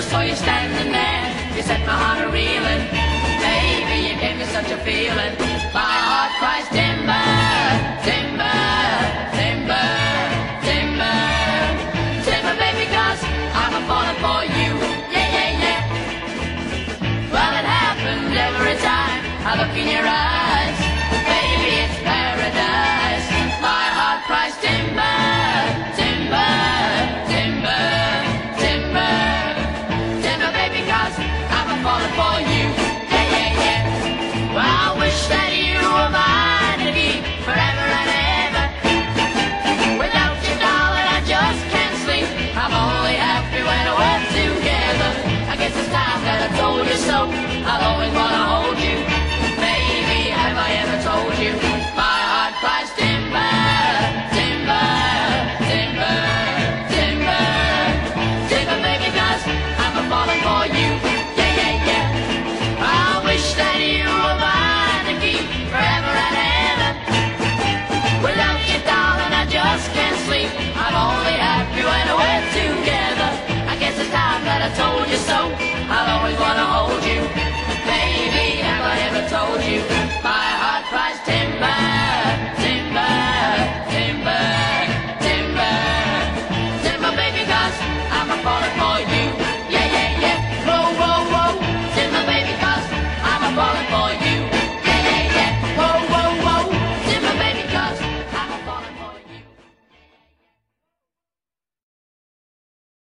just saw you standing there. You set my heart a reeling. Baby, you gave me such a feeling. My heart cries timber, timber, timber, timber, timber, baby, i I'm a falling for you. Yeah, yeah, yeah. Well, it happened every time I look in your eyes. it's time that I told you so. I'll always wanna hold you. Maybe have I ever told you? My heart cries timber, timber, timber, timber, timber, baby, cause I'm a falling for you. Yeah, yeah, yeah. I wish that you were mine to keep forever and ever. Without you, darling, I just can't sleep. I'm only happy when we're together. wanna